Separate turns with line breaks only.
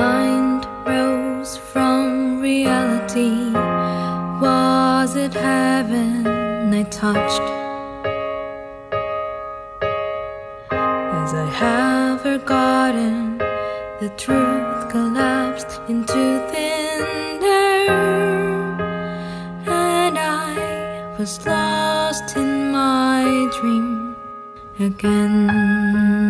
mind rose from reality. Was it heaven I touched? As I have forgotten, the truth collapsed into thin air, and I was lost in my dream again.